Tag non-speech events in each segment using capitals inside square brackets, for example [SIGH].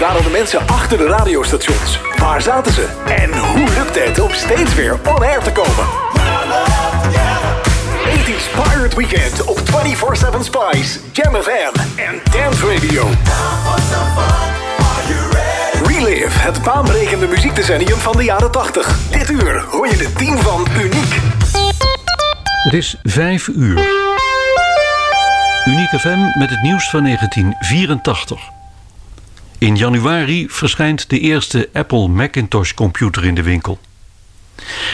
Waren de mensen achter de radiostations? Waar zaten ze? En hoe lukte het om steeds weer on air te komen? 80s Pirate Weekend op 24-7 Spice, Jam FM en Dance Radio. Relive, het baanbrekende muziekdecennium van de jaren 80. Dit uur hoor je het team van Uniek. Het is 5 uur. Uniek FM met het nieuws van 1984. In januari verschijnt de eerste Apple Macintosh computer in de winkel.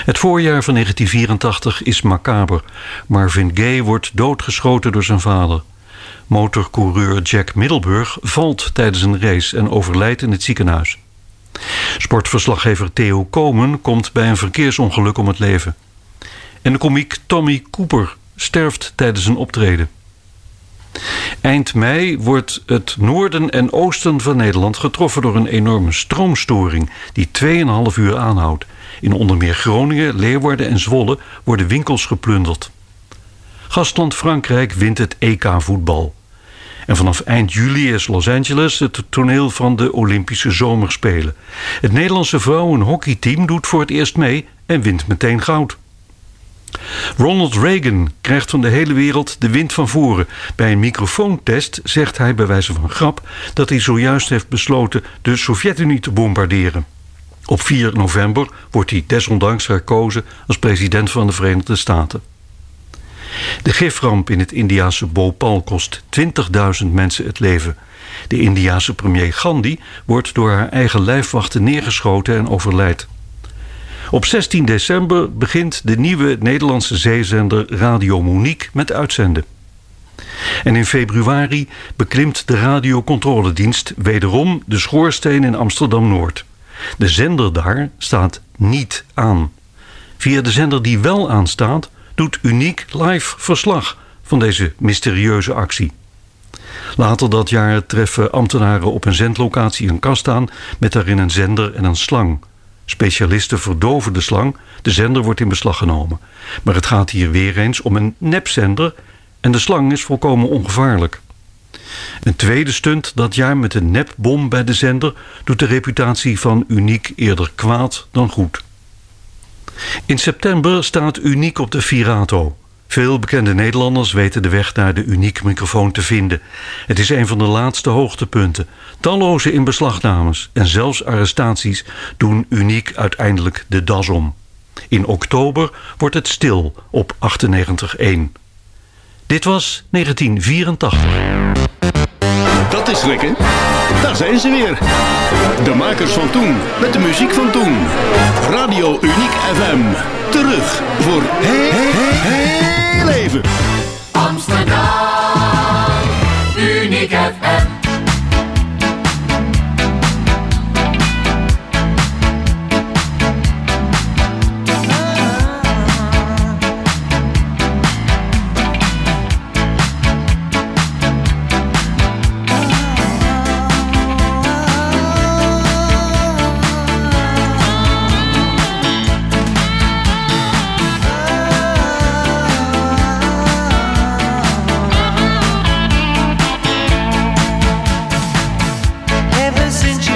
Het voorjaar van 1984 is macaber. Marvin Gaye wordt doodgeschoten door zijn vader. Motorcoureur Jack Middelburg valt tijdens een race en overlijdt in het ziekenhuis. Sportverslaggever Theo Komen komt bij een verkeersongeluk om het leven. En de komiek Tommy Cooper sterft tijdens een optreden. Eind mei wordt het noorden en oosten van Nederland getroffen door een enorme stroomstoring die 2,5 uur aanhoudt. In onder meer Groningen, Leeuwarden en Zwolle worden winkels geplunderd. Gastland Frankrijk wint het EK-voetbal. En vanaf eind juli is Los Angeles het toneel van de Olympische Zomerspelen. Het Nederlandse vrouwenhockeyteam doet voor het eerst mee en wint meteen goud. Ronald Reagan krijgt van de hele wereld de wind van voren. Bij een microfoontest zegt hij bij wijze van grap dat hij zojuist heeft besloten de Sovjet-Unie te bombarderen. Op 4 november wordt hij desondanks herkozen als president van de Verenigde Staten. De giframp in het Indiase Bhopal kost 20.000 mensen het leven. De Indiase premier Gandhi wordt door haar eigen lijfwachten neergeschoten en overlijdt. Op 16 december begint de nieuwe Nederlandse zeezender Radio Monique met uitzenden. En in februari beklimt de radiocontroledienst wederom de schoorsteen in Amsterdam-Noord. De zender daar staat niet aan. Via de zender die wel aanstaat, doet Uniek live verslag van deze mysterieuze actie. Later dat jaar treffen ambtenaren op een zendlocatie een kast aan met daarin een zender en een slang. Specialisten verdoven de slang, de zender wordt in beslag genomen. Maar het gaat hier weer eens om een nepzender en de slang is volkomen ongevaarlijk. Een tweede stunt dat jaar met een nepbom bij de zender doet de reputatie van Uniek eerder kwaad dan goed. In september staat Uniek op de Virato. Veel bekende Nederlanders weten de weg naar de Uniek microfoon te vinden. Het is een van de laatste hoogtepunten. Talloze inbeslagnames en zelfs arrestaties doen Uniek uiteindelijk de das om. In oktober wordt het stil op 98.1. Dit was 1984. Dat is lekker. Daar zijn ze weer. De makers van toen, met de muziek van toen. Radio Uniek FM. Terug voor heel, heel, heel even. Amsterdam, Uniek FM. since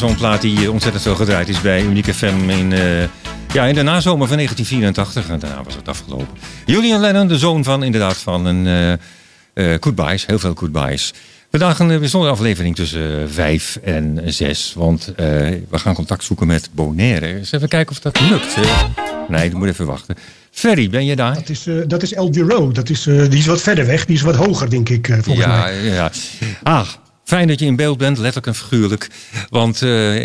zo'n plaat die eh, ontzettend veel gedraaid is bij Unique FM in, uh, ja, in de nazomer van 1984. En daarna was het afgelopen. Julian Lennon, de zoon van inderdaad van een uh, goodbyes, heel veel goodbyes. Vandaag een bijzondere aflevering tussen 5 en 6. Want we gaan contact zoeken met Bonaire. Eens even kijken of dat lukt. nee, dat moet even wachten. Ferry, ben je daar? Dat is, uh, dat is El Giro. Dat is, uh, die is wat verder weg. Die is wat hoger, denk ik, uh, volgens ja, mij. Ja, Ah, fijn dat je in beeld bent, letterlijk en figuurlijk. Want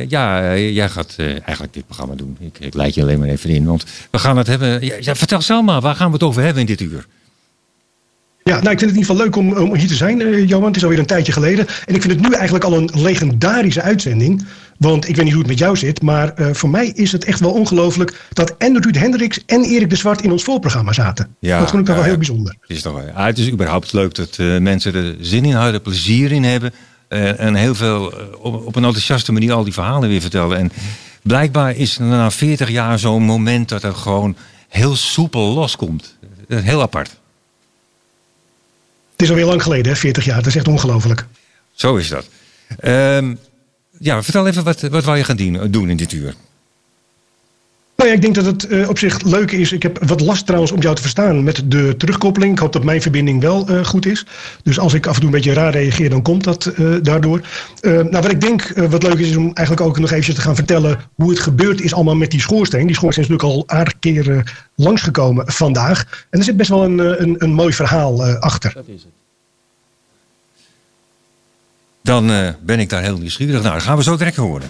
ja, jij gaat eigenlijk dit programma doen. Ik, ik, leid je alleen maar even in. Want we gaan het hebben... Ja, vertel zelf maar, waar gaan we het over hebben in dit uur? Ja, nou, ik vind het in ieder geval leuk om, om hier te zijn, uh, Johan. Het is alweer een tijdje geleden. En ik vind het nu eigenlijk al een legendarische uitzending. Want ik weet niet hoe het met jou zit, maar uh, voor mij is het echt wel ongelooflijk dat en Ruud Hendricks en Erik de Zwart in ons voorprogramma zaten. Ja, dat vond ik toch wel heel bijzonder. Het is, toch, ja, het is überhaupt leuk dat uh, mensen er zin in houden, plezier in hebben. En heel veel op, op, een enthousiaste manier al die verhalen weer vertellen. En blijkbaar is er na 40 jaar zo'n moment dat het gewoon heel soepel loskomt. Heel apart. Het is alweer lang geleden, hè? 40 jaar. Dat is echt ongelooflijk. Zo is dat. Um, ja, vertel even wat, wat wou je gaan doen in dit uur? Nou ja, ik denk dat het uh, op zich leuk is. Ik heb wat last trouwens om jou te verstaan met de terugkoppeling. Ik hoop dat mijn verbinding wel uh, goed is. Dus als ik af en toe een beetje raar reageer, dan komt dat uh, daardoor. nou, wat ik denk wat leuk is, is om eigenlijk ook nog eventjes te gaan vertellen hoe het gebeurd is allemaal met die schoorsteen. Die schoorsteen is natuurlijk al aardig keren langsgekomen vandaag. En er zit best wel een, een, een mooi verhaal achter. Dat is het. Dan ben ik daar heel nieuwsgierig naar. Nou, gaan we zo direct horen.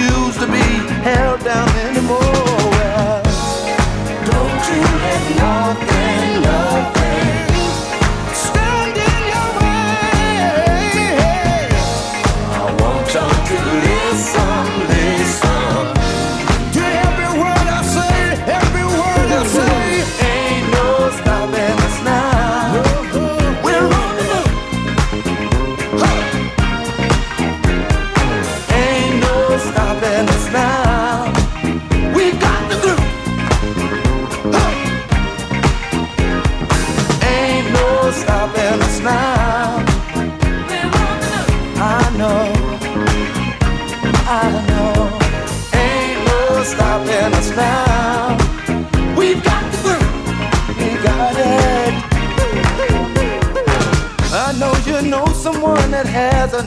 to be held down anymore. Don't you let nothing, nothing stand in your way. I want you to listen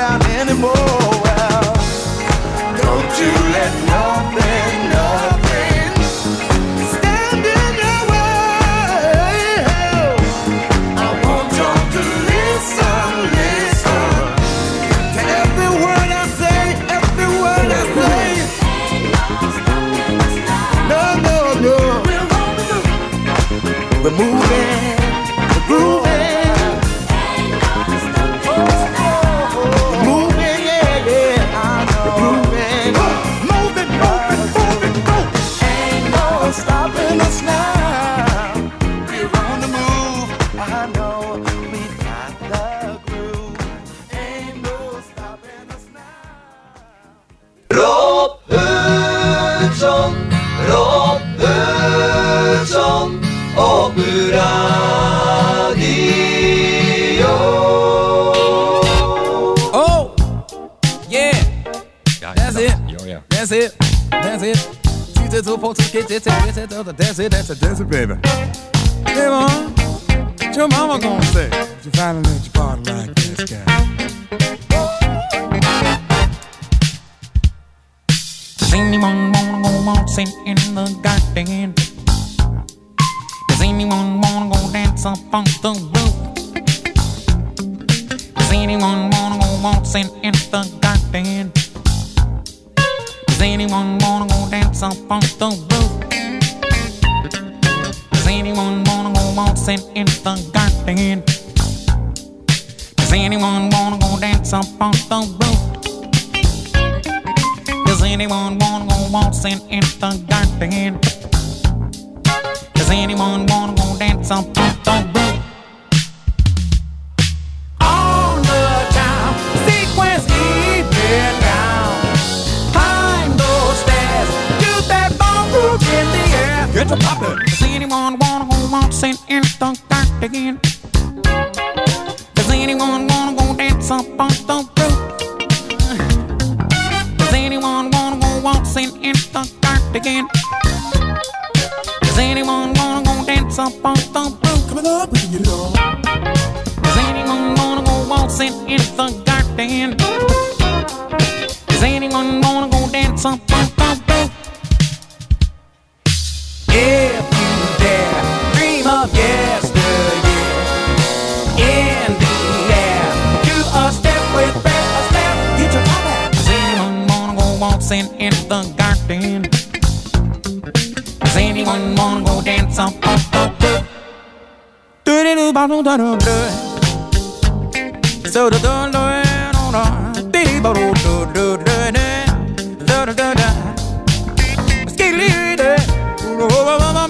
down anymore. Don't you let nothing, nothing dancing in the dark again. Does anyone wanna go dance up on the roof? Does anyone wanna go waltzing in the dark again? Does anyone wanna go dance up on the roof? Coming up, bring it on. Does anyone wanna go waltzing in the garden? Does anyone wanna go dance up on the roof? dancing in the garden. Does anyone wanna go dance on the roof? Do do do ba do da do do. So do do do do do. Dee dee ba do do do do do. Do do do do. Skilly do. Oh oh oh oh.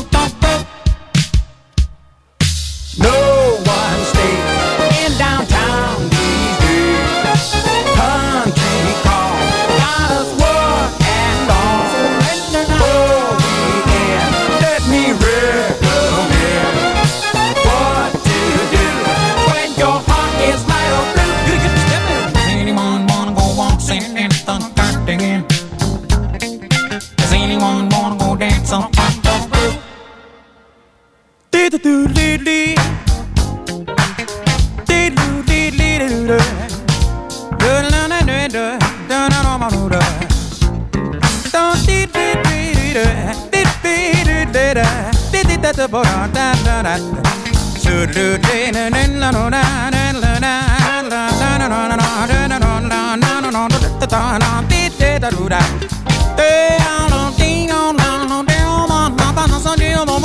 da da da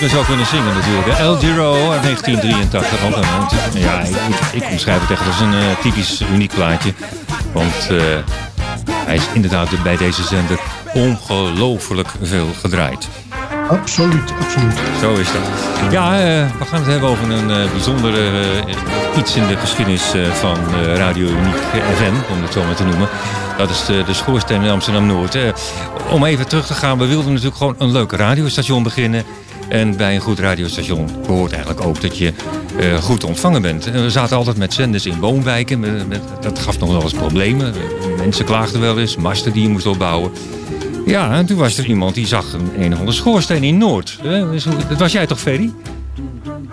nooit meer zou kunnen zingen natuurlijk. El Giro uit 1983. Want, eh, ja, ik, ik, ik omschrijf het echt als een eh, typisch uniek plaatje. Want eh, hij is inderdaad bij deze zender ongelooflijk veel gedraaid. Absoluut, absoluut. Zo is dat. Ja, eh, we gaan het hebben over een bijzondere iets in de geschiedenis van Radio Uniek FM, om het zo maar te noemen. Dat is de, de schoorsteen in Amsterdam-Noord. Om even terug te gaan, we wilden natuurlijk gewoon een leuk radiostation beginnen. En bij een goed radiostation behoort eigenlijk ook dat je eh, goed ontvangen bent. En we zaten altijd met zenders in woonwijken. Met, dat gaf nog wel eens problemen. Mensen klaagden wel eens, masten die je moest opbouwen. Ja, en toen was er iemand die zag een een of andere schoorsteen in Noord. Eh, dus Dat was jij toch, Ferry?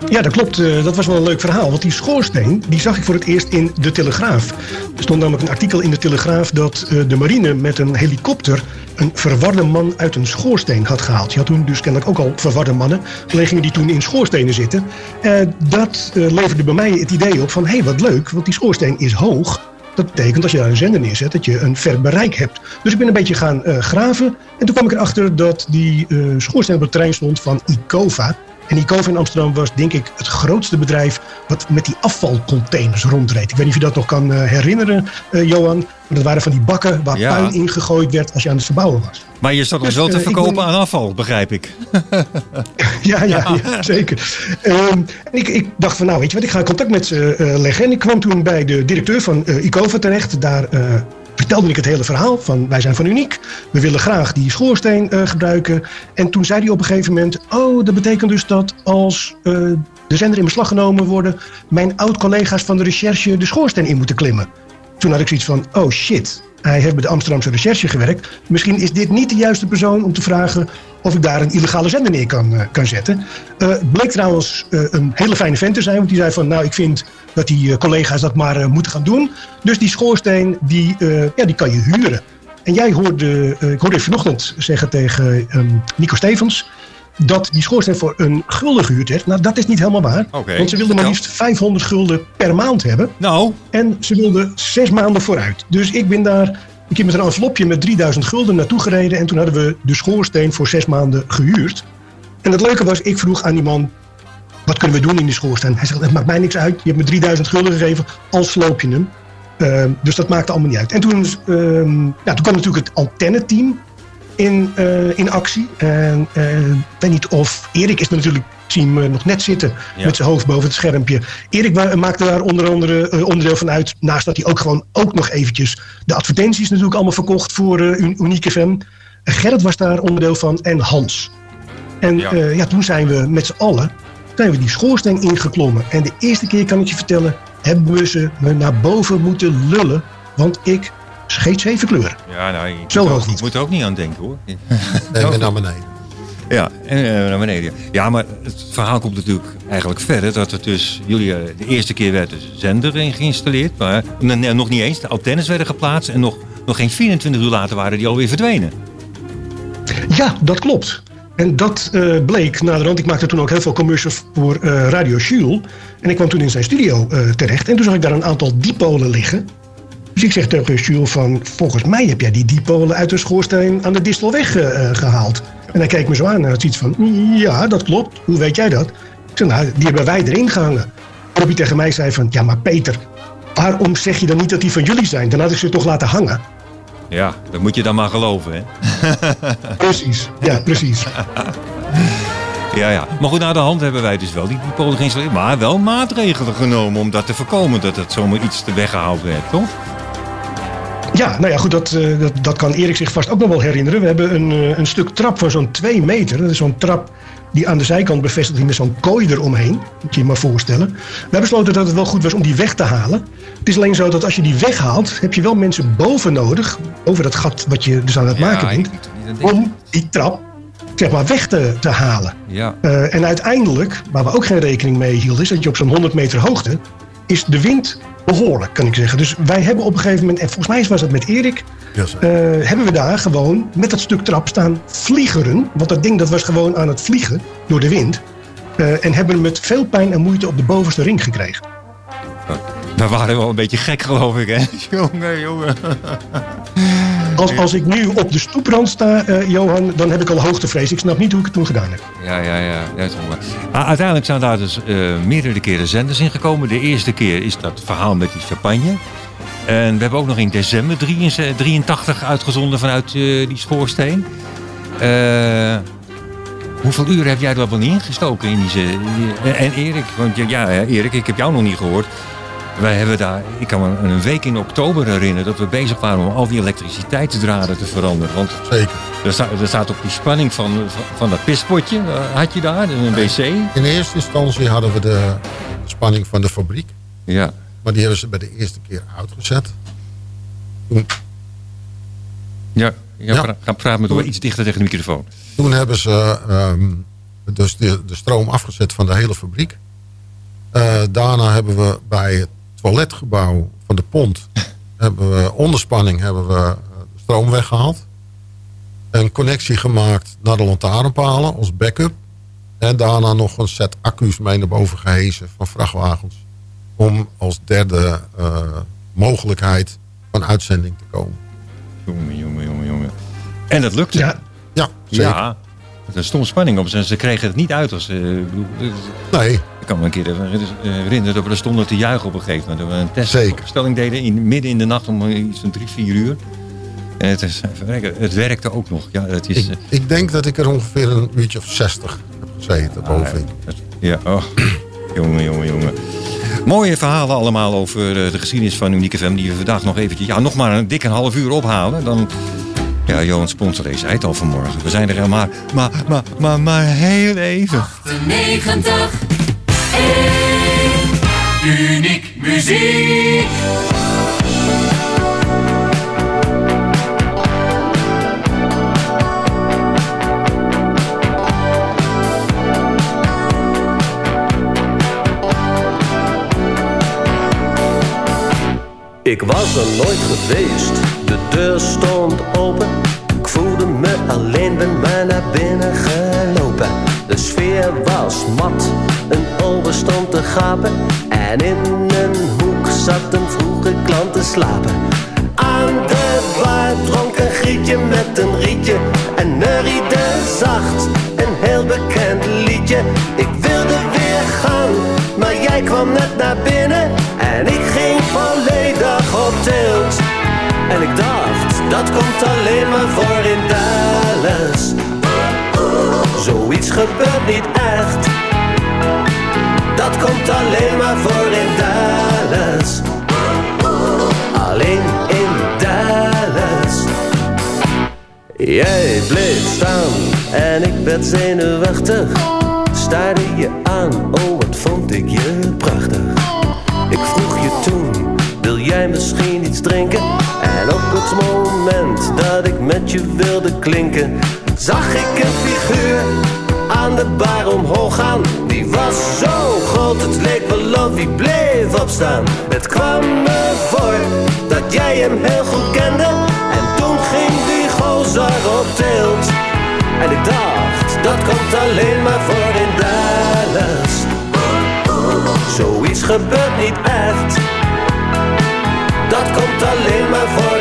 Ja, dat klopt. Eh, dat was wel een leuk verhaal. Want die schoorsteen, die zag ik voor het eerst in De Telegraaf. Er stond namelijk een artikel in De Telegraaf dat eh, de marine met een helikopter een verwarde man uit een schoorsteen had gehaald. Je had toen dus kennelijk ook al verwarde mannen. Alleen die toen in schoorstenen zitten. Eh, dat leverde bij mij het idee op van, hé, hey, wat leuk, want die schoorsteen is hoog. Dat betekent als je daar een zender neerzet dat je een ver bereik hebt. Dus ik ben een beetje gaan graven. En toen kwam ik erachter dat die schoorsteen op het terrein stond van Icova. En Icova in Amsterdam was denk ik het grootste bedrijf wat met die afvalcontainers rondreed. Ik weet niet of je dat nog kan eh, herinneren, eh, Johan. Maar dat waren van die bakken waar Ja. puin ingegooid werd als je aan het verbouwen was. Maar je zat ons Dus, wel te eh, verkopen ben- aan afval, begrijp ik. [LAUGHS] Ja, ja, ja zeker. En ik, ik dacht van, nou weet je wat, ik ga contact met ze leggen. En ik kwam toen bij de directeur van eh, Icova terecht. Daar vertelde ik het hele verhaal van, wij zijn van Uniek. We willen graag die schoorsteen eh, gebruiken. En toen zei hij op een gegeven moment, oh, dat betekent dus dat als eh, de zender in beslag genomen worden... mijn oud-collega's van de recherche de schoorsteen in moeten klimmen. Toen had ik zoiets van, oh shit, hij heeft bij de Amsterdamse recherche gewerkt. Misschien is dit niet de juiste persoon om te vragen of ik daar een illegale zender neer kan, eh, kan zetten. Eh, bleek trouwens eh, een hele fijne vent te zijn, want die zei van, nou ik vind dat die collega's dat maar moeten gaan doen. Dus die schoorsteen, die, ja, die kan je huren. En jij hoorde, ik hoorde vanochtend zeggen tegen ehm, Nico Stevens dat die schoorsteen voor een gulden gehuurd werd. Nou, dat is niet helemaal waar. Want ze wilden maar liefst 500 gulden per maand hebben. Nou, En ze wilden zes maanden vooruit. Dus ik ben daar. Ik heb met een envelopje met 3000 gulden naartoe gereden. En toen hadden we de schoorsteen voor zes maanden gehuurd. En het leuke was, ik vroeg aan die man. Wat kunnen we doen in die schoorsteen? Hij zegt, het maakt mij niks uit. Je hebt me 3000 gulden gegeven, al sloop je hem. Ehm, dus dat maakte allemaal niet uit. En toen, ehm, ja, toen kwam natuurlijk het antenneteam in, eh, in actie. En ik weet niet of Erik is natuurlijk team eh, nog net zitten Ja. met zijn hoofd boven het schermpje. Erik maakte daar onder andere onderdeel van uit. Naast dat hij ook gewoon ook nog eventjes de advertenties natuurlijk allemaal verkocht voor Un- Unique FM. Gerrit was daar onderdeel van en Hans. En Ja. ja. ja, toen zijn we met z'n allen zijn we die schoorsteen ingeklommen. En de eerste keer kan ik je vertellen, hebben we ze me naar boven moeten lullen. Want ik scheet zeven kleuren. ja, nou, je Zo hoog niet. je moet er ook niet aan denken hoor. Nee, [LAUGHS] naar beneden. Ja, en eh, naar beneden. Ja, maar het verhaal komt natuurlijk eigenlijk verder. Dat er dus, jullie, eh, de eerste keer werd de zender in geïnstalleerd. Maar nee, nog niet eens. De antennes werden geplaatst. En nog, nog geen 24 uur later waren die alweer verdwenen. Ja, dat klopt. En dat eh, bleek naderhand. Ik maakte toen ook heel veel commercials voor eh, Radio Jules. En ik kwam toen in zijn studio eh, terecht. En toen zag ik daar een aantal dipolen liggen. Dus ik zeg tegen Jules van... Volgens mij heb jij die dipolen uit de schoorsteen aan de Distelweg eh, eh, gehaald. En hij keek me zo aan en had zoiets van... Ja, dat klopt. Hoe weet jij dat? Ik zei, nou, die hebben wij erin gehangen. Waarop hij tegen mij zei van... Ja, maar Peter, waarom zeg je dan niet dat die van jullie zijn? Dan had ik ze toch laten hangen. Ja, dat moet je dan maar geloven, hè? [LAUGHS] Precies, ja, precies. Ja, ja. Maar goed, na de hand hebben wij dus wel die dipolen geïnstalleerd. Maar wel maatregelen genomen om dat te voorkomen. Dat het zomaar iets te weggehaald werd, toch? Ja, nou ja, goed, dat, eh, dat, dat kan Erik zich vast ook nog wel herinneren. We hebben een, eh, een stuk trap van zo'n 2 meter. Dat is zo'n trap die aan de zijkant bevestigd is met zo'n kooi eromheen. Moet je je maar voorstellen. We hebben besloten dat het wel goed was om die weg te halen. Het is alleen zo dat als je die weghaalt, heb je wel mensen boven nodig. Over dat gat wat je dus aan het maken bent. Om die trap, zeg maar, weg te, te halen. Ja. Eh, en uiteindelijk, waar we ook geen rekening mee hielden, is dat je op zo'n 100 meter hoogte, is de wind behoorlijk, kan ik zeggen. Dus wij hebben op een gegeven moment, en volgens mij was dat met Erik, eh, hebben we daar gewoon met dat stuk trap staan vliegeren. Want dat ding dat was gewoon aan het vliegen door de wind. Eh, en hebben met veel pijn en moeite op de bovenste ring gekregen. We waren wel een beetje gek, geloof ik, hè? [LAUGHS] jongen, jongen. Als, als ik nu op de stoeprand sta, eh, Johan, dan heb ik al hoogtevrees. Ik snap niet hoe ik het toen gedaan heb. Ja, ja, ja. ja. Ah, uiteindelijk zijn daar dus eh, meerdere keren zenders in gekomen. De eerste keer is dat verhaal met die champagne. En we hebben ook nog in december 83 uitgezonden vanuit eh, die schoorsteen. Eh, hoeveel uren heb jij er wel niet ingestoken in die? En Erik, want ja, ja, Erik, ik heb jou nog niet gehoord. Wij hebben daar, ik kan me een week in oktober herinneren dat we bezig waren om al die elektriciteitsdraden te veranderen. Want Zeker. er, sta, er staat op die spanning van, van, van dat pispotje, eh, had je daar, een wc. In eerste instantie hadden we de spanning van de fabriek. Ja. Maar die hebben ze bij de eerste keer uitgezet. Toen, Ja, ja, Ja. pra- ga praten met door iets dichter tegen de microfoon. toen hebben ze ehm, dus de, de stroom afgezet van de hele fabriek. Eh, daarna hebben we bij het toiletgebouw van de pont... [LAUGHS] hebben we onderspanning hebben we eh, stroom weggehaald. Een connectie gemaakt naar de lantaarnpalen als backup. En daarna nog een set accu's mee naar boven gehezen van vrachtwagens. Om als derde eh, mogelijkheid van uitzending te komen. Jongen, jongen, jongen, jongen. En dat lukte. Ja, Ja, zeker. Ja. Er stond spanning op. Ze ze kregen het niet uit. Als, eh, ik bedoel, eh, Nee, kan me een keer even herinneren dat we er stonden te juichen op een gegeven moment. Dat we een Zeker. testopstelling deden in, midden in de nacht om eh, iets van drie, vier uur. En het, is, verrekken, het werkte ook nog. Ja, het is, ik, eh, ik denk dat ik er ongeveer een uurtje of 60 heb gezeten bovenin. het- ja, oh, jongen, jongen, jongen. Mooie verhalen allemaal over eh, de geschiedenis van Unieke FM. Die we vandaag nog eventjes, ja, nog maar een dikke half uur ophalen. Dan, ja, Johan Sponsor deze zei het al vanmorgen. We zijn er maar, maar, maar, maar, maar heel even. 90 Uniek muziek. Ik was er nooit geweest, de deur stond open. Ik voelde me alleen, ben maar naar binnen gelopen. De sfeer was mat, een ober stond te gapen. En in een hoek zat een vroege klant te slapen. Aan de bar dronk een grietje met een rietje. En neuriede zacht, een heel bekend liedje. Ik wilde weer gaan, maar jij kwam net naar binnen. En ik ging volledig op tilt. En ik dacht, dat komt alleen maar voor in Dallas. Zoiets gebeurt niet echt. Dat komt alleen maar voor in Dallas. Alleen in Dallas. Jij bleef staan en ik werd zenuwachtig. Staarde je aan, oh wat vond ik je prachtig. Ik vroeg je toen, wil jij misschien iets drinken? En op het moment dat ik met je wilde klinken, zag ik een figuur aan de bar omhoog gaan. Die was zo groot, het leek wel of hij bleef opstaan. Het kwam me voor dat jij hem heel goed kende. En toen ging die gozer op tilt. En ik dacht, dat komt alleen maar voor in Dallas. Zoiets gebeurt niet echt. Dat komt alleen maar voor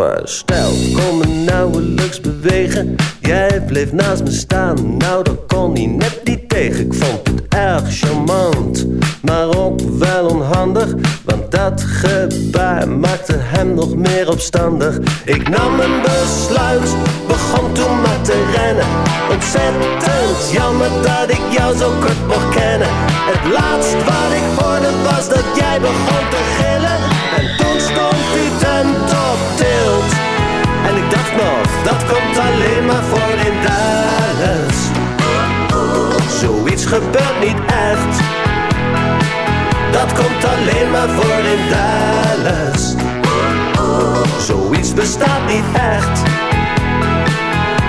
versteld, kon me nauwelijks bewegen. Jij bleef naast me staan, nou dat kon hij net niet tegen. Ik vond het erg charmant, maar ook wel onhandig. Want dat gebaar maakte hem nog meer opstandig. Ik nam een besluit, begon toen maar te rennen. Ontzettend jammer dat ik jou zo kort mocht kennen. Het laatst wat ik hoorde was dat jij begon te gillen. Dallas. Zoiets gebeurt niet echt. Dat komt alleen maar voor in Dallas. Zoiets bestaat niet echt.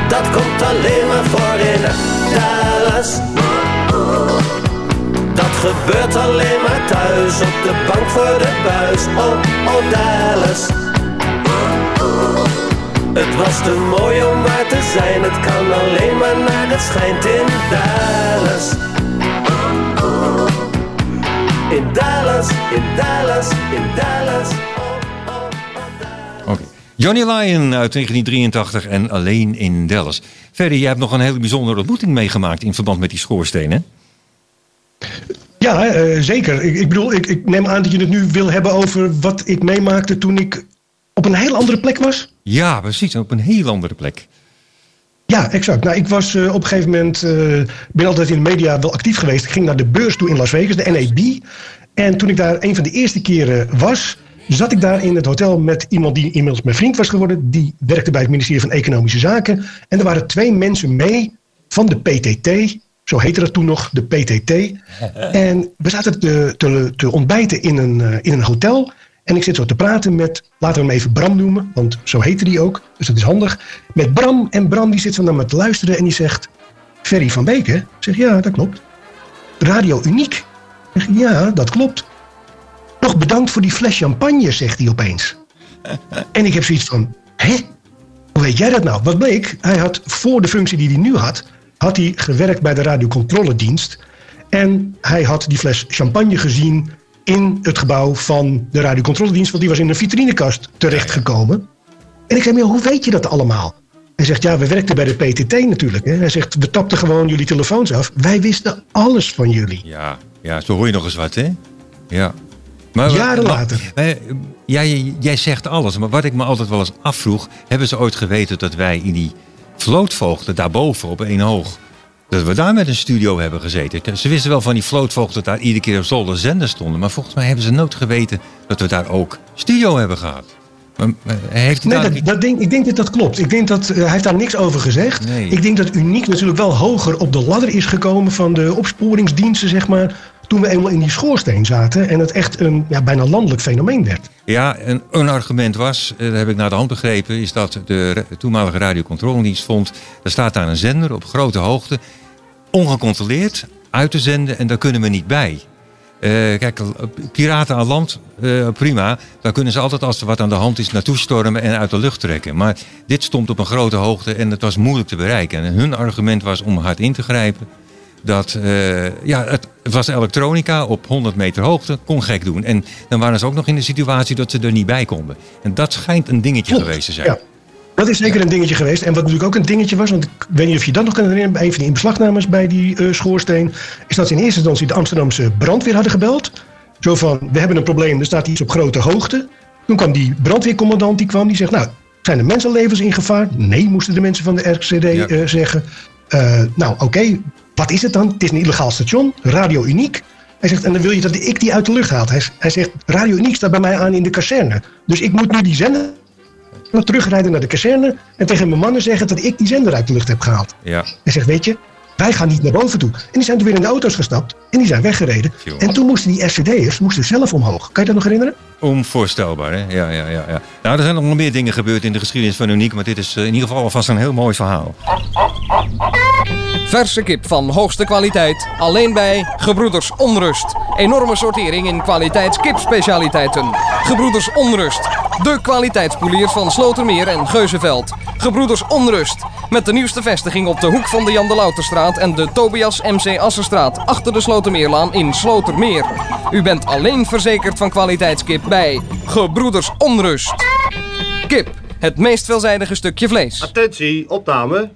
Dat komt alleen maar voor in Dallas. Dat gebeurt alleen maar thuis op de bank voor de buis. Oh, oh Dallas. Het was te mooi om waar te zijn. Het kan alleen maar naar het schijnt in Dallas. in Dallas, in Dallas, in Dallas. Oké. Johnny Lyon uit 1983 en Alleen in Dallas. Ferry, jij hebt nog een hele bijzondere ontmoeting meegemaakt in verband met die schoorsteen, hè? Ja, eh, zeker. Ik, ik bedoel, ik, ik neem aan dat je het nu wil hebben over wat ik meemaakte toen ik op een heel andere plek was. Ja, precies. Op een heel andere plek. Ja, exact. Nou, ik was eh, op een gegeven moment, uh, ben altijd in de media wel actief geweest. Ik ging naar de beurs toe in Las Vegas, de NAB. En toen ik daar een van de eerste keren was, zat ik daar in het hotel met iemand die inmiddels mijn vriend was geworden. Die werkte bij het ministerie van Economische Zaken. En er waren twee mensen mee van de PTT. Zo heette dat toen nog, de PTT. [LAUGHS] En we zaten te, te, te ontbijten in een, uh, in een hotel. En ik zit zo te praten met, laten we hem even Bram noemen, want zo heette die ook, dus dat is handig. Met Bram en Bram die zit zo naar me te luisteren en die zegt, Ferry van Beek hè? Ik zeg, ja, dat klopt. Radio Uniek? Ik zeg, ja, dat klopt. Nog bedankt voor die fles champagne, zegt hij opeens. [LAUGHS] en ik heb zoiets van, hè? Hoe weet jij dat nou? Wat bleek, hij had voor de functie die hij nu had, had hij gewerkt bij de radiocontroledienst. En hij had die fles champagne gezien in het gebouw van de radiocontroledienst, want die was in een vitrinekast terechtgekomen. En ik zei, maar hoe weet je dat allemaal? Hij zegt, ja, we werkten bij de PTT natuurlijk. Hè. Hij zegt, we tapten gewoon jullie telefoons af. Wij wisten alles van jullie. Ja, ja zo hoor je nog eens wat, hè? Ja. Maar, Jaren maar- later. eh, jij, jij zegt alles, maar wat ik me altijd wel eens afvroeg... hebben ze ooit geweten dat wij in die vlootvoogden daarboven op één hoog... dat we daar met een studio hebben gezeten. Ze wisten wel van die vlootvoogden dat daar iedere keer op zolder zender stonden... maar volgens mij hebben ze nooit geweten dat we daar ook studio hebben gehad. Heeft Nee, dat, dat denk, ik denk dat dat klopt. Ik denk dat, eh, hij heeft daar niks over gezegd. Nee. Ik denk dat Uniek natuurlijk wel hoger op de ladder is gekomen van de opsporingsdiensten, zeg maar. Toen we eenmaal in die schoorsteen zaten en het echt een ja, bijna landelijk fenomeen werd. Ja, en een argument was, eh, dat heb ik naar de hand begrepen, is dat de toenmalige radiocontroledienst vond, er staat daar een zender op grote hoogte, ongecontroleerd uit te zenden en daar kunnen we niet bij. Eh, kijk, piraten aan land, eh, prima. Daar kunnen ze altijd als er wat aan de hand is naartoe stormen en uit de lucht trekken. Maar dit stond op een grote hoogte en het was moeilijk te bereiken. En hun argument was om hard in te grijpen. Dat, eh, ja, het, was elektronica op 100 meter hoogte, kon gek doen. En dan waren ze ook nog in de situatie dat ze er niet bij konden. En dat schijnt een dingetje geweest te zijn. Ja. Dat is zeker een dingetje geweest. En wat natuurlijk ook een dingetje was, want ik weet niet of je dat nog kan herinneren, bij een van die inbeslagnames bij die eh, schoorsteen, is dat ze in eerste instantie de Amsterdamse brandweer hadden gebeld. Zo van, we hebben een probleem, er staat iets op grote hoogte. Toen kwam die brandweercommandant, die kwam, die zegt, nou, zijn er mensenlevens in gevaar? Nee, moesten de mensen van de RCD Ja. eh, zeggen. Eh, nou, oké, wat is het dan? Het is een illegaal station, Radio Uniek. Hij zegt, en dan wil je dat ik die uit de lucht haal. Hij, hij zegt, Radio Uniek staat bij mij aan in de kazerne. Dus ik moet nu die zender terugrijden naar de kazerne en tegen mijn mannen zeggen dat ik die zender uit de lucht heb gehaald. Ja. Hij zegt, weet je, wij gaan niet naar boven toe. En die zijn toen weer in de auto's gestapt en die zijn weggereden. En toen moesten die RCD'ers moesten zelf omhoog. Kan je dat nog herinneren? Onvoorstelbaar, hè? Ja, ja, ja, ja. Nou, er zijn nog meer dingen gebeurd in de geschiedenis van Uniek, maar dit is eh, in ieder geval alvast een heel mooi verhaal. Verse kip van hoogste kwaliteit. Alleen bij Gebroeders Onrust. Enorme sortering in kwaliteitskipspecialiteiten. Gebroeders Onrust. De kwaliteitspoeliers van Slotermeer en Geuzenveld. Gebroeders Onrust. Met de nieuwste vestiging op de hoek van de Jan de Lauterstraat en de Tobias MC Assenstraat. Achter de Slotermeerlaan in Slotermeer. U bent alleen verzekerd van kwaliteitskip bij Gebroeders Onrust. Kip. Het meest veelzijdige stukje vlees. Attentie, opname.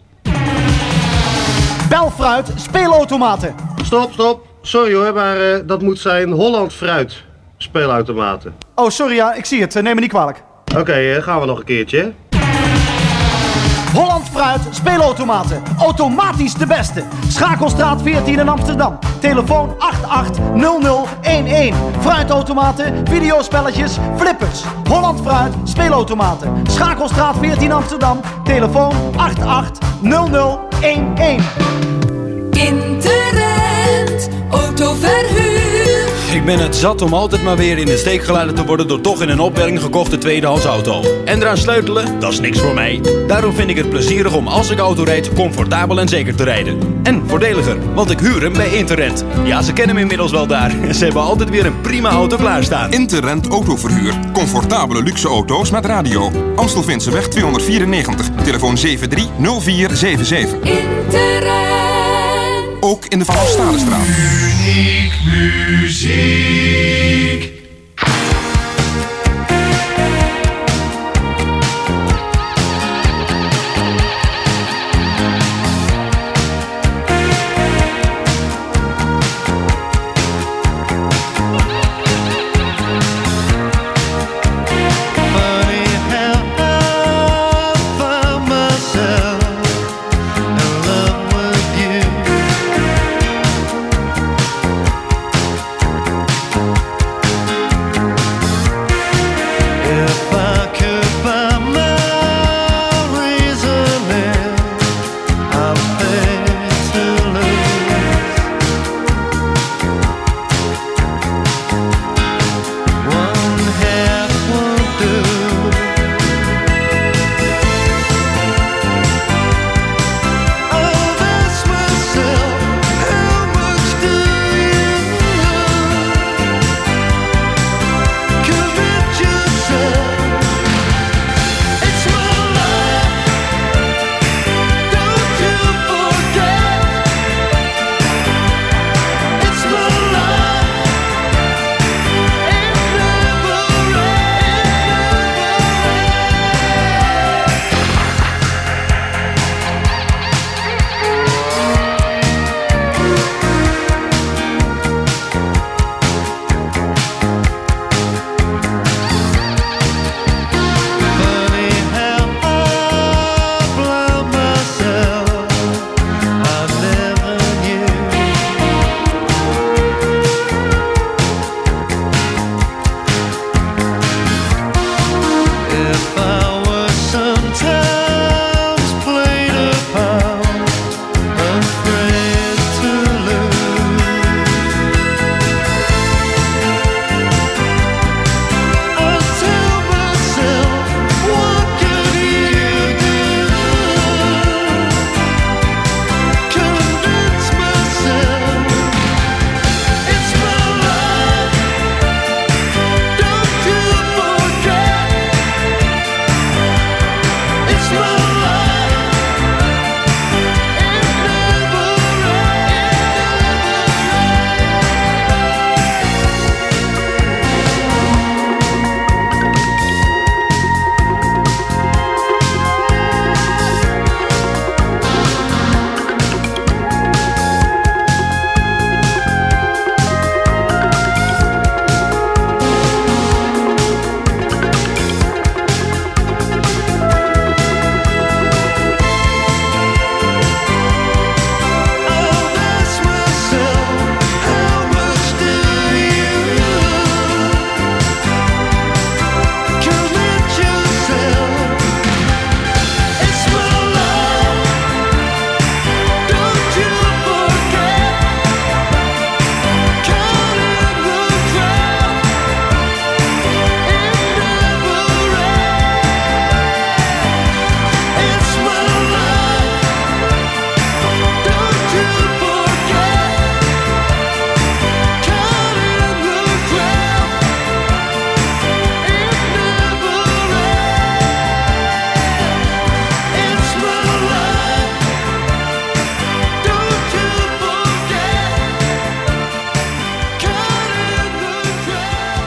Belfruit, speelautomaten. Stop, stop. Sorry hoor, maar eh, dat moet zijn Holland Fruit. Speelautomaten. Oh, sorry, ja, ik zie het. Eh, Neem me niet kwalijk. Oké, eh, gaan we nog een keertje. Holland Fruit, speelautomaten. Automatisch de beste. Schakelstraat 14 in Amsterdam. Telefoon 880011. Fruitautomaten, videospelletjes, flippers. Holland Fruit, speelautomaten. Schakelstraat 14 Amsterdam. Telefoon 880011. Internet, autoverhuur. Ik ben het zat om altijd maar weer in de steek gelaten te worden door toch in een opwerking gekochte tweedehands auto. En eraan sleutelen, dat is niks voor mij. Daarom vind ik het plezierig om als ik auto rijd, comfortabel en zeker te rijden. En voordeliger, want ik huur hem bij Interrent. Ja, ze kennen hem inmiddels wel daar. [LAUGHS] Ze hebben altijd weer een prima auto klaarstaan. Interrent Autoverhuur. Comfortabele luxe auto's met radio. Amstelvinseweg 294. Telefoon 730477. Internet ook in de Valsstalenstraat. Uniek muziek.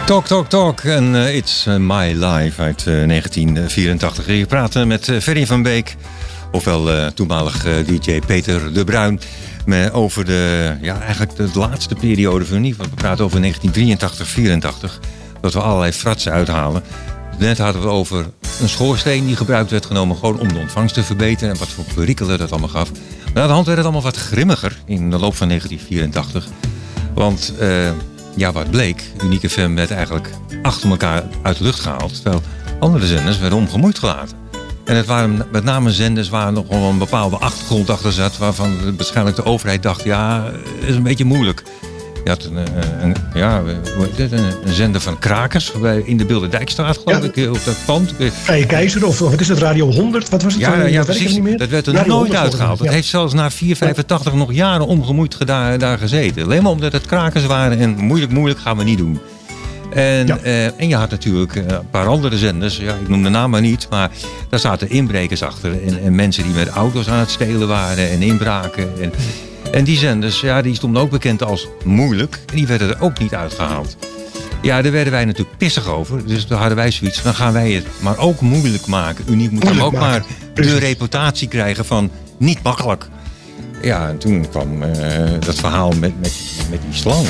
Talk, talk, talk. En eh, It's eh, My Life uit eh, 1984. Je praat met uh, Ferry van Beek, ofwel toenmalig DJ Peter de Bruin. Met, over de, ja, eigenlijk de laatste periode van niet. Want we praten over 1983, 84. Dat we allerlei fratsen uithalen. Net hadden we over een schoorsteen die gebruikt werd genomen... gewoon om de ontvangst te verbeteren. En wat voor perikelen dat allemaal gaf. Maar aan de hand werd het allemaal wat grimmiger in de loop van 1984. Want ja, wat bleek, Unieke FM werd eigenlijk achter elkaar uit de lucht gehaald. Terwijl andere zenders werden omgemoeid gelaten. En het waren met name zenders waar nog wel een bepaalde achtergrond achter zat. Waarvan waarschijnlijk de overheid dacht, ja, is een beetje moeilijk. Je had een, eh, een, ja, een zender van Krakers in de Bilderdijkstraat, geloof ik, eh, op dat pand. Vrije Keizer, of wat is het, Radio 100? Wat was het? Ja, ja, ja precies. Dat werd er nooit uitgehaald. Het heeft zelfs na 485 nog jaren ongemoeid gedaan, daar gezeten. Alleen maar omdat het Krakers waren en moeilijk, moeilijk gaan we niet doen. En, uh, en je had natuurlijk een paar andere zenders. Ja, ik noem de naam maar niet. Maar daar zaten inbrekers achter. En, en mensen die met auto's aan het stelen waren. En inbraken. En, en die zenders, ja, die stonden ook bekend als moeilijk. En die werden er ook niet uitgehaald. Ja, daar werden wij natuurlijk pissig over. Dus daar hadden wij zoiets. Dan gaan wij het maar ook moeilijk maken. Uniek moet dan ook maar de reputatie krijgen van niet makkelijk. Ja, en toen kwam uh, dat verhaal met, met, met die slang.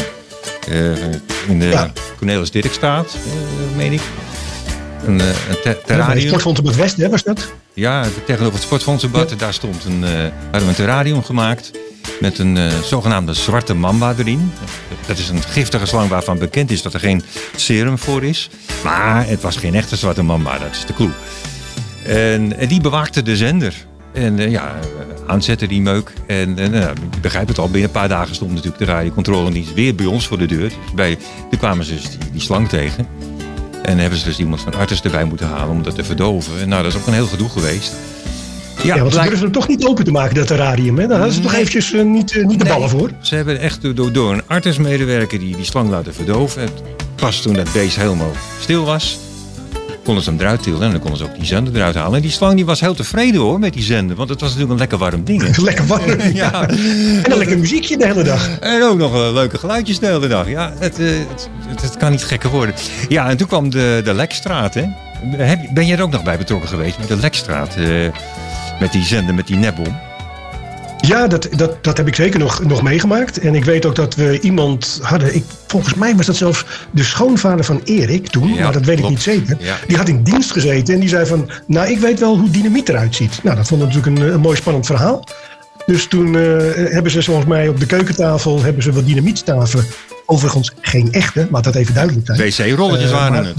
Uh, in de ja. Cornelis Dirkstraat, uh, meen ik. Een, een ter terrarium. Ja, Sportfonds op het West, hè, was dat? Ja, tegenover het Sportfondsbad. Ja. Daar stond een, hadden we een terrarium gemaakt. Met een uh, zogenaamde zwarte mamba erin. Dat is een giftige slang waarvan bekend is dat er geen serum voor is. Maar het was geen echte zwarte mamba, dat is de clue. En, en die bewaakte de zender. En uh, ja, aanzetten die meuk. En uh, nou, je begrijpt het al, binnen een paar dagen stond natuurlijk de radiocontroledienst weer bij ons voor de deur. Dus bij, toen kwamen ze dus die, die slang tegen. En hebben ze dus iemand van Artis erbij moeten halen om dat te verdoven. En nou, dat is ook een heel gedoe geweest. Ja, ja want ze durven hem toch niet open te maken, dat terrarium. Hè? Daar hadden ze toch eventjes uh, niet, uh, niet de ballen voor. Ze hebben echt door, door een artesmedewerker die die slang laten verdoven. Pas toen dat beest helemaal stil was, konden ze hem eruit tillen. En dan konden ze ook die zender eruit halen. En die slang die was heel tevreden hoor, met die zender. Want het was natuurlijk een lekker warm ding. [LAUGHS] lekker warm, [LAUGHS] ja. En een lekker muziekje de hele dag. En ook nog uh, leuke geluidjes de hele dag. Ja, het, het, het, het, kan niet gekker worden. Ja, en toen kwam de, de Lekstraat. Hè. Ben je er ook nog bij betrokken geweest met de Lekstraat? met die zender, met die nepbom. Ja, dat, dat, dat heb ik zeker nog, nog meegemaakt. En ik weet ook dat we iemand hadden. Ik, volgens mij was dat zelfs de schoonvader van Erik toen. maar dat weet ik niet zeker. Die had in dienst gezeten en die zei van... Nou, ik weet wel hoe dynamiet eruit ziet. Nou, dat vond ik natuurlijk een, een mooi spannend verhaal. Dus toen uh, hebben ze volgens mij op de keukentafel... hebben ze wat dynamietstaven. Overigens geen echte, laat dat even duidelijk zijn. WC-rolletjes uh, waren het.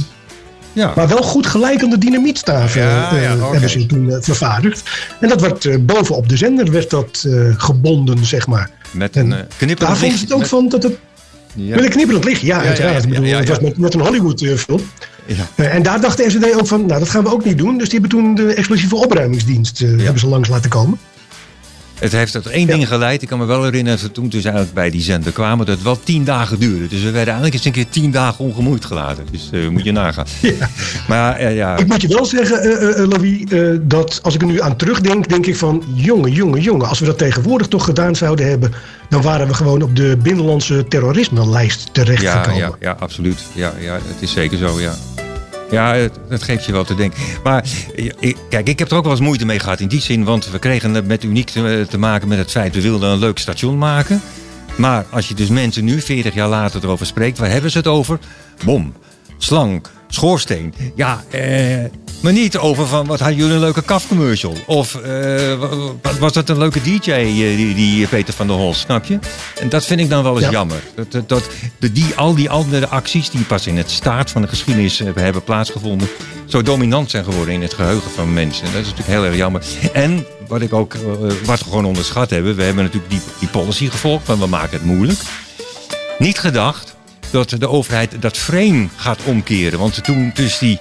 Ja. Maar wel goed gelijkende dynamietstaven ja, ja, uh, hebben ze toen uh, vervaardigd. En dat werd uh, bovenop de zender werd dat gebonden, zeg maar. Met een knipperend Daar vond het ook met... van dat het... Ja. Met een knipperend licht, ja, uiteraard. Ik bedoel, Het was met, met een Hollywood-film. en daar dacht de SED ook van, nou dat gaan we ook niet doen. Dus die hebben toen de explosieve opruimingsdienst hebben ze langs laten komen. Het heeft tot één ding geleid. Ik kan me wel herinneren dat toen dus eigenlijk bij die zender kwamen... dat het wel tien dagen duurde. Dus we werden eigenlijk eens een keer tien dagen ongemoeid gelaten. Dus uh, moet je nagaan. [LAUGHS] Ja. Maar, uh, ja. Ik moet je wel zeggen, uh, Louis... dat als ik er nu aan terugdenk, denk ik van... jongen, jongen, jongen. Als we dat tegenwoordig toch gedaan zouden hebben... dan waren we gewoon op de binnenlandse terrorisme-lijst terechtgekomen. Ja, ja, ja, absoluut. Ja, ja, het is zeker zo, ja. Ja, dat geeft je wel te denken. Maar kijk, ik heb er ook wel eens moeite mee gehad in die zin. Want we kregen met Uniek te, maken met het feit... we wilden een leuk station maken. Maar als je dus mensen nu, 40 jaar later, erover spreekt... waar hebben ze het over? Bom, slang, schoorsteen. Ja, eh, maar niet over van wat hadden jullie een leuke kafcommercial. Of uh, was dat een leuke DJ, eh, die, die, Peter van der Hol, snap je? En dat vind ik dan wel eens jammer. Dat, dat, dat, die, al die andere acties die pas in het staart van de geschiedenis hebben plaatsgevonden... zo dominant zijn geworden in het geheugen van mensen. Dat is natuurlijk heel erg jammer. En wat, ik ook, wat we gewoon onderschat hebben... we hebben natuurlijk die, die policy gevolgd, van we maken het moeilijk. Niet gedacht dat de overheid dat frame gaat omkeren. Want toen dus die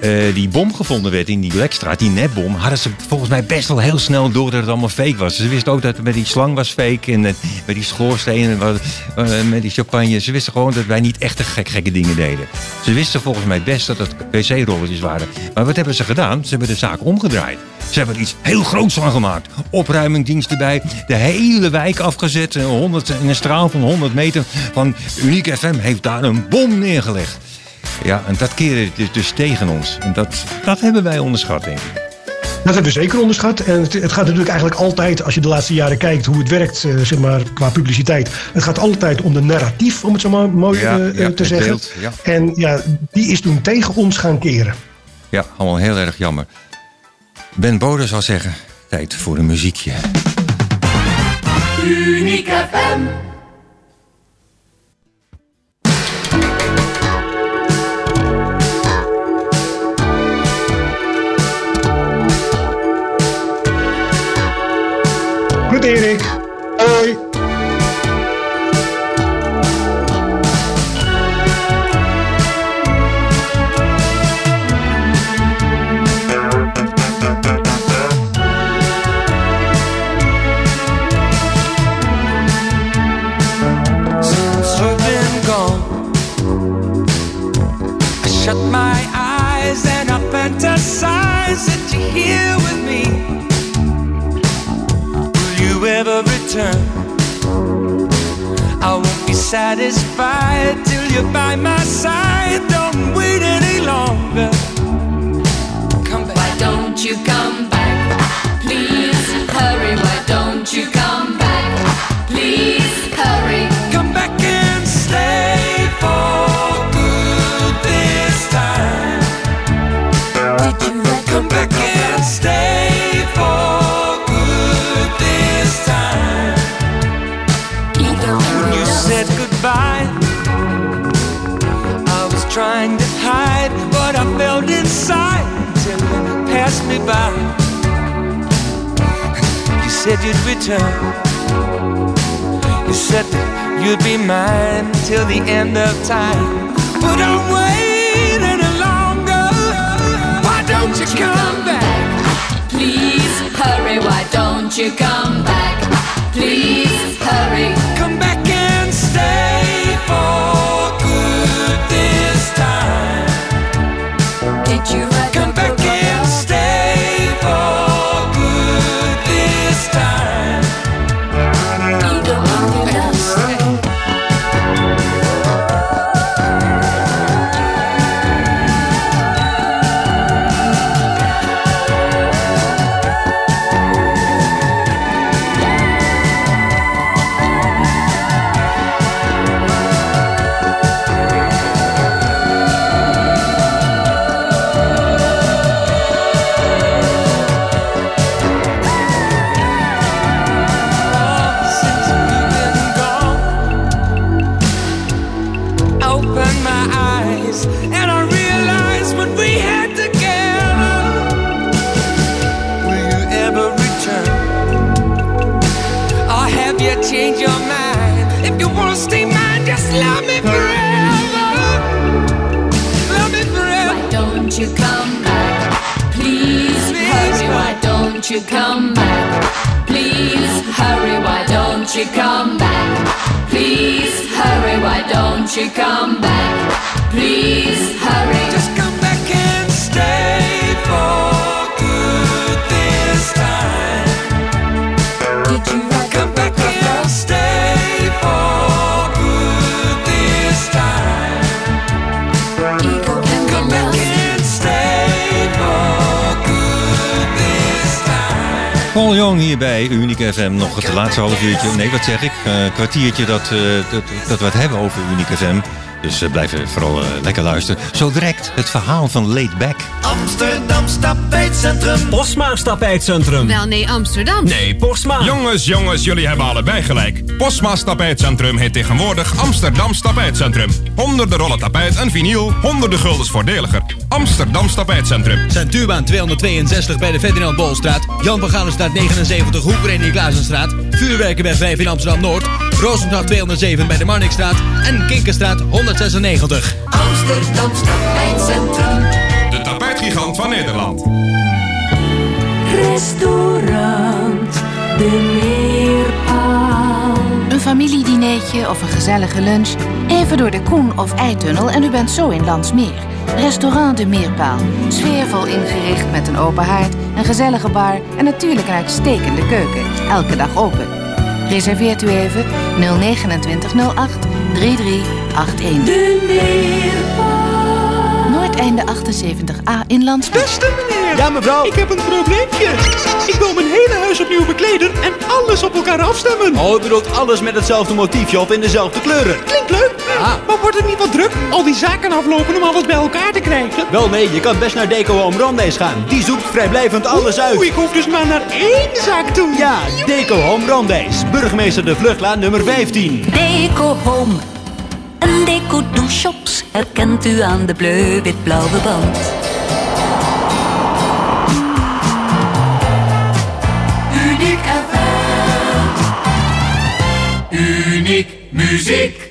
eh, die bom gevonden werd in die Lekstraat, die netbom, hadden ze volgens mij best wel heel snel door dat het allemaal fake was. Ze wisten ook dat het met die slang was fake en eh, met die schoorstenen, eh, met die champagne. Ze wisten gewoon dat wij niet echt gek, gekke dingen deden. Ze wisten volgens mij best dat het wc-rolletjes waren. Maar wat hebben ze gedaan? Ze hebben de zaak omgedraaid. Ze hebben er iets heel groots van gemaakt. Opruimingdienst erbij, de hele wijk afgezet. 100, in een straal van 100 meter van Uniek FM heeft daar een bom neergelegd. Ja, en dat keerde dus- dus tegen ons. En dat, dat hebben wij onderschat, denk ik. Dat hebben we zeker onderschat. En het, het gaat natuurlijk eigenlijk altijd, als je de laatste jaren kijkt hoe het werkt, eh, zeg maar, qua publiciteit. Het gaat altijd om de narratief, om het zo maar mooi Ja, eh, ja, te zeggen. beeld, ja. En ja, die is toen tegen ons gaan keren. Ja, allemaal heel erg jammer. Ben Bode zou zeggen, tijd voor een muziekje. Uniek FM. Nog het laatste half uurtje, nee wat zeg ik, eh, kwartiertje dat, eh, dat, dat we het hebben over Unique FM. Dus eh, blijf vooral lekker luisteren. Zo direct het verhaal van Laid Back. Amsterdam Tapijtcentrum. Posma Tapijtcentrum. Wel nee, Amsterdam. Nee, Posma. Jongens, jongens, jullie hebben allebei gelijk. Posma's Tapijtcentrum heet tegenwoordig Amsterdams Tapijtcentrum. Honderden rollen tapijt en vinyl, honderden guldens voordeliger. Amsterdams Tapijtcentrum. Centuurbaan 262 bij de Ferdinand Bolstraat. Jan van Galenstraat 79, Hoek René Klaasenstraat. Vuurwerkenweg 5 in Amsterdam-Noord. Rozengracht 207 bij de Marnixstraat. En Kinkerstraat 196. Amsterdam Tapijtcentrum. De tapijt gigant van Nederland. Restaurant De Meerpaal. Familiedineetje of een gezellige lunch. Even door de Koen of Eitunnel en u bent zo in Landsmeer. Restaurant De Meerpaal. Sfeervol ingericht met een open haard, een gezellige bar en natuurlijk een uitstekende keuken. Elke dag open. Reserveert u even 02908 3381. De Meerpaal. Noordeinde 78a in Landsmeer. Beste meneer! Ja, mevrouw? Ik heb een probleempje. Ik wil mijn hele huis opnieuw bekleden en alles op elkaar afstemmen. Oh, u bedoelt alles met hetzelfde motiefje of in dezelfde kleuren? Klinkt leuk, maar wordt het niet wat druk? Al die zaken aflopen om alles bij elkaar te krijgen. Wel nee, je kan best naar Deco Home Randays gaan. Die zoekt vrijblijvend alles uit. Oeh, ik hoef dus maar naar één zaak toe. Ja, Deco Home Randays. Burgemeester de Vluchtlaan nummer 15. Deco Home. Een deco shops herkent u aan de bleu-wit-blauwe band. Uniek FM. Uniek muziek.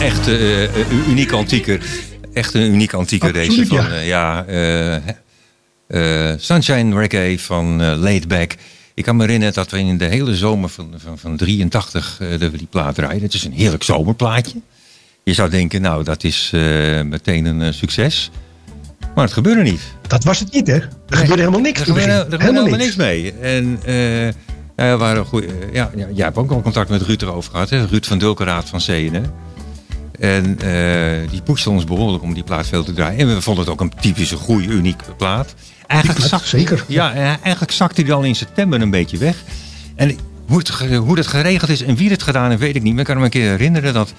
Echt eh, eh, uniek antieker. Echt een uniek antieker deze Absoluut, van, ja. eh, ja, eh, Sunshine Reggae van Laid Back. Ik kan me herinneren dat we in de hele zomer van, van, van 83 eh, dat we die plaat draaiden. Het is een heerlijk zomerplaatje. Je zou denken, nou, dat is meteen een succes. Maar het gebeurde niet. Dat was het niet, hè? Er gebeurde helemaal niks. Er gebeurde, er gebeurde helemaal niks mee. En waren goeie, eh, ja, ja, jij hebt ook al contact met Ruud erover gehad. Hè? Ruud van Dulkeraad van CNE. En eh, die pushte ons behoorlijk om die plaat veel te draaien. En we vonden het ook een typische goede, unieke plaat. Eigenlijk plaat, zakt, zeker. Ja, en eigenlijk zakte die al in september een beetje weg. En hoe het, hoe het geregeld is en wie het gedaan heeft, weet ik niet. Maar ik kan me een keer herinneren dat,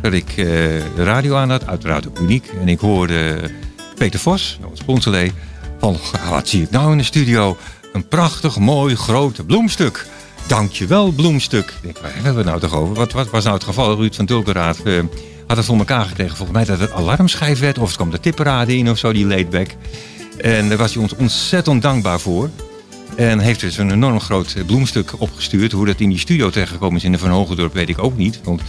dat ik eh, de radio aan had. Uiteraard ook uniek. En ik hoorde Peter Vos, ons sponsorlee, van "Ah, wat zie ik nou in de studio? Een prachtig, mooi, groot bloemstuk. Dankjewel, bloemstuk. Ik denk, waar hebben we het nou toch over? Wat, wat was nou het geval? Ruud van Dulkeraad eh, had het voor elkaar gekregen. Volgens mij dat het alarmschijf werd. Of het kwam de tipperaden in of zo, die laidback. En daar was hij ons ontzettend dankbaar voor. En heeft dus een enorm groot eh, bloemstuk opgestuurd. Hoe dat in die studio terechtgekomen is in de Van Hogendorp weet ik ook niet. Want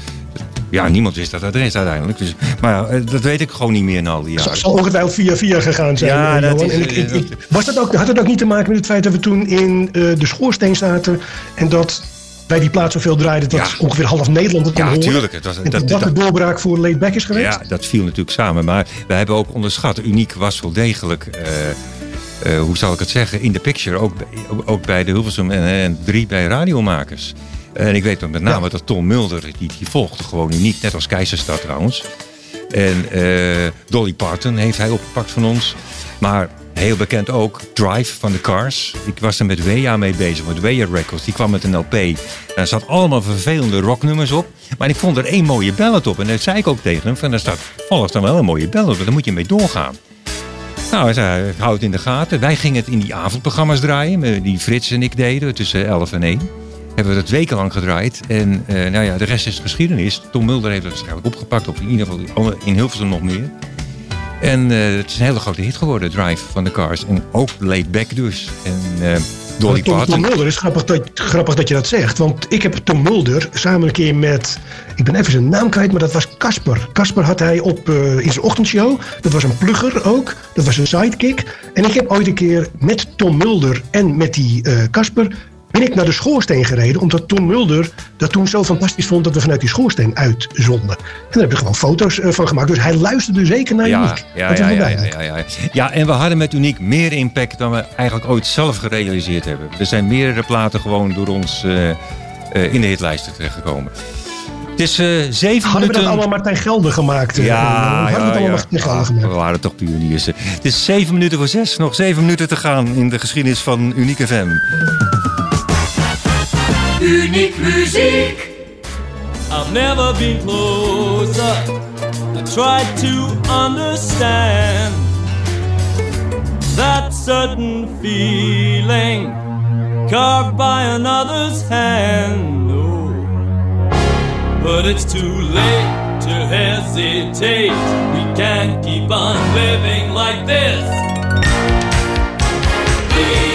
ja, niemand wist dat adres uiteindelijk. Dus, maar ja, dat weet ik gewoon niet meer na al die Het jaren. zal ongetwijfeld via via gegaan zijn. Ja, eh, dat Johan. is, En ik, ik, eh, ik- was dat ook, had het ook niet te maken met het feit dat we toen in eh, de schoorsteen zaten en dat wij die plaats zoveel draaiden dat ongeveer half Nederland het kon Ja, horen? tuurlijk. Het was- en dat- dat, de doorbraak voor Laidback is geweest? Ja, dat viel natuurlijk samen. Maar we hebben ook onderschat. Uniek was wel degelijk, eh, eh, hoe zal ik het zeggen, in de picture. Ook, bij- ook bij de Hilversum en, en drie bij radiomakers. En ik weet met name dat Tom Mulder, die, die volgde gewoon uniek. Net als Keizerstad trouwens. En eh, Dolly Parton heeft hij opgepakt van ons. Maar heel bekend ook Drive van de Cars. Ik was er met Wea mee bezig, met Wea Records. Die kwam met een LP. En er zat allemaal vervelende rocknummers op. Maar ik vond er één mooie ballad op. En dat zei ik ook tegen hem. Van, er staat volgens dan wel een mooie ballad. Daar moet je mee doorgaan. Nou, hij zei, hou het in de gaten. Wij gingen het in die avondprogramma's draaien. Die Frits en ik deden tussen 11 en 1. Hebben we dat wekenlang gedraaid. En eh, nou ja, de rest is geschiedenis. Tom Mulder heeft het waarschijnlijk opgepakt. Of in ieder geval in Hilversum nog meer. En eh, het is een hele grote hit geworden, Drive van de Cars. En ook Laid Back dus. En eh, Dolly Tom, Tom Parton. Mulder is grappig dat, grappig dat je dat zegt. Want ik heb Tom Mulder samen een keer met... Ik ben even zijn naam kwijt, maar dat was Casper. Casper had hij op in zijn ochtendshow. Dat was een plugger ook. Dat was een sidekick. En ik heb ooit een keer met Tom Mulder en met die Casper... ben ik naar de schoorsteen gereden. Omdat Tom Mulder dat toen zo fantastisch vond... dat we vanuit die schoorsteen uitzonden. En daar heb ik gewoon foto's eh, van gemaakt. Dus hij luisterde zeker naar Ja, Uniek. ja, ja, ja, ja, ja, ja. ja, en we hadden met Uniek meer impact dan we eigenlijk ooit zelf gerealiseerd hebben. Er zijn meerdere platen gewoon door ons eh, eh, in de hitlijsten terechtgekomen. Het is zeven Hadden we minuten... dat allemaal Martijn Gelder gemaakt? Ja, Hadden we het ja, allemaal ja. Martijn Gelder Ah, gemaakt? we waren toch pioniers. Het is zeven minuten voor zes. Nog zeven minuten te gaan in de geschiedenis van Unieke FM. Uniek muziek. I've never been closer. I tried to understand that certain feeling carved by another's hand. Oh, but it's too late to hesitate. We can't keep on living like this. Leave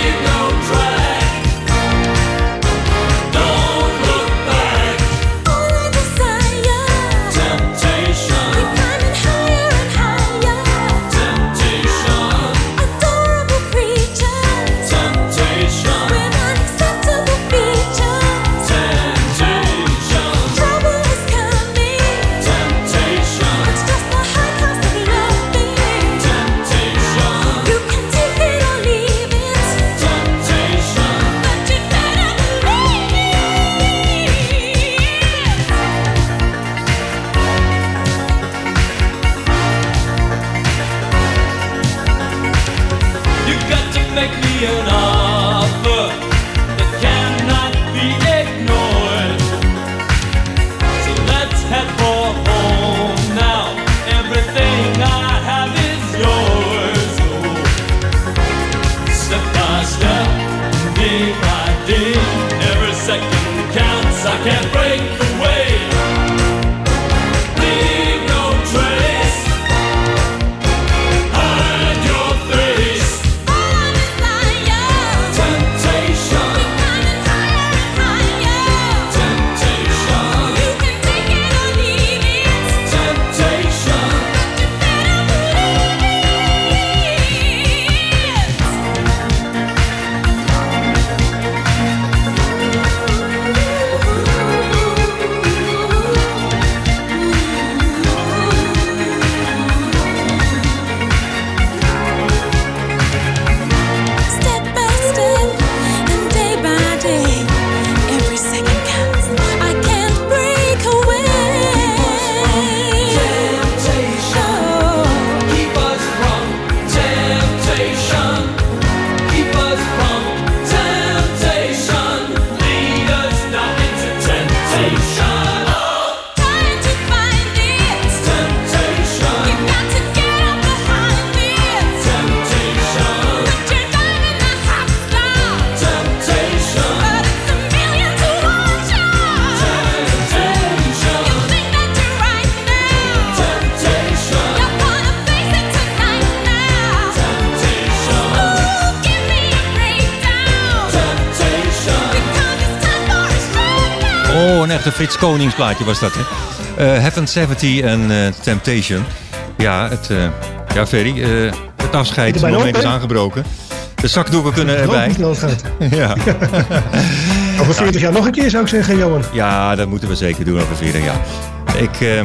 Frits Konings plaatje was dat, hè? Eh Heaven 70 en eh, Temptation. Ja, het, eh, ja Ferry, het afscheidsmoment is aangebroken. De zakdoeken kunnen erbij. [LAUGHS] Ja. [LAUGHS] Over 40 jaar nog een keer zou ik zeggen, Johan. ja, dat moeten we zeker doen over 40 jaar. Ik,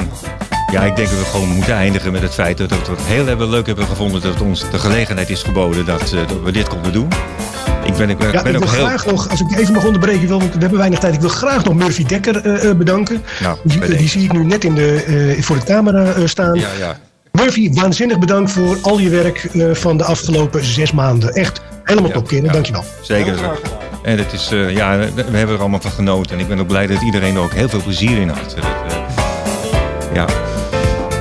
ja, ik denk dat we gewoon moeten eindigen met het feit dat we het heel leuk hebben gevonden dat ons de gelegenheid is geboden dat, dat we dit konden doen. Ik ben, ik ben, Ja, ben ik ook wil heel... graag nog, als ik even mag onderbreken, wil, want we hebben weinig tijd. Ik wil graag nog Murphy Dekker eh, eh, bedanken. Nou, Die, zie ik nu net in de, eh, voor de camera eh, staan. Ja, ja. Murphy, waanzinnig bedankt voor al je werk eh, van de afgelopen zes maanden. Echt helemaal top, kerel. Dankjewel. Zeker zo. En het is, eh, ja, we we hebben er allemaal van genoten. En ik ben ook blij dat iedereen er ook heel veel plezier in had. Dat, eh, ja.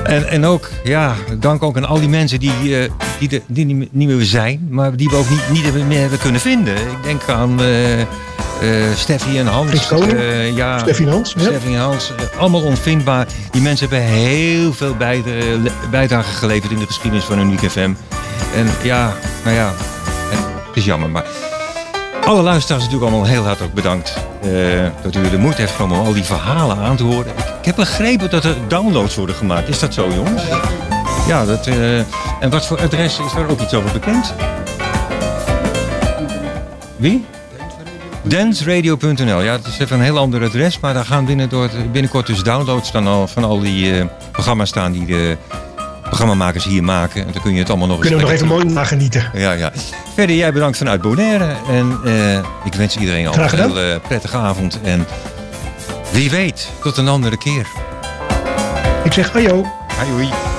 En, en ook, ja, dank ook aan al die mensen die, eh, die, die niet meer zijn, maar die we ook niet, niet meer hebben kunnen vinden. Ik denk aan eh eh Steffi en Hans. Ja, Steffi en Hans, ja. Steffi en Hans. allemaal onvindbaar. Die mensen hebben heel veel bijdrage geleverd in de geschiedenis van Unique FM. En ja, nou ja, het is jammer, maar alle luisteraars natuurlijk allemaal heel hartelijk bedankt. eh, dat u de moed heeft genomen om al die verhalen aan te horen. Ik, heb begrepen dat er downloads worden gemaakt. Is dat zo, jongens? Ja, dat, eh, en wat voor adres is daar ook iets over bekend? Wie? Dansradio.nl. Ja, het is even een heel ander adres, maar daar gaan binnen binnenkort dus downloads dan al, van al die eh, programma's staan die de programmamakers hier maken. En dan kun je het allemaal nog eens Kunnen we nog even mooi nagenieten. ja, ja. Verder, jij bedankt vanuit Bonaire. En eh, ik wens iedereen al een heel eh, prettige avond. En wie weet, tot een andere keer. Ik zeg ajo. Hoi.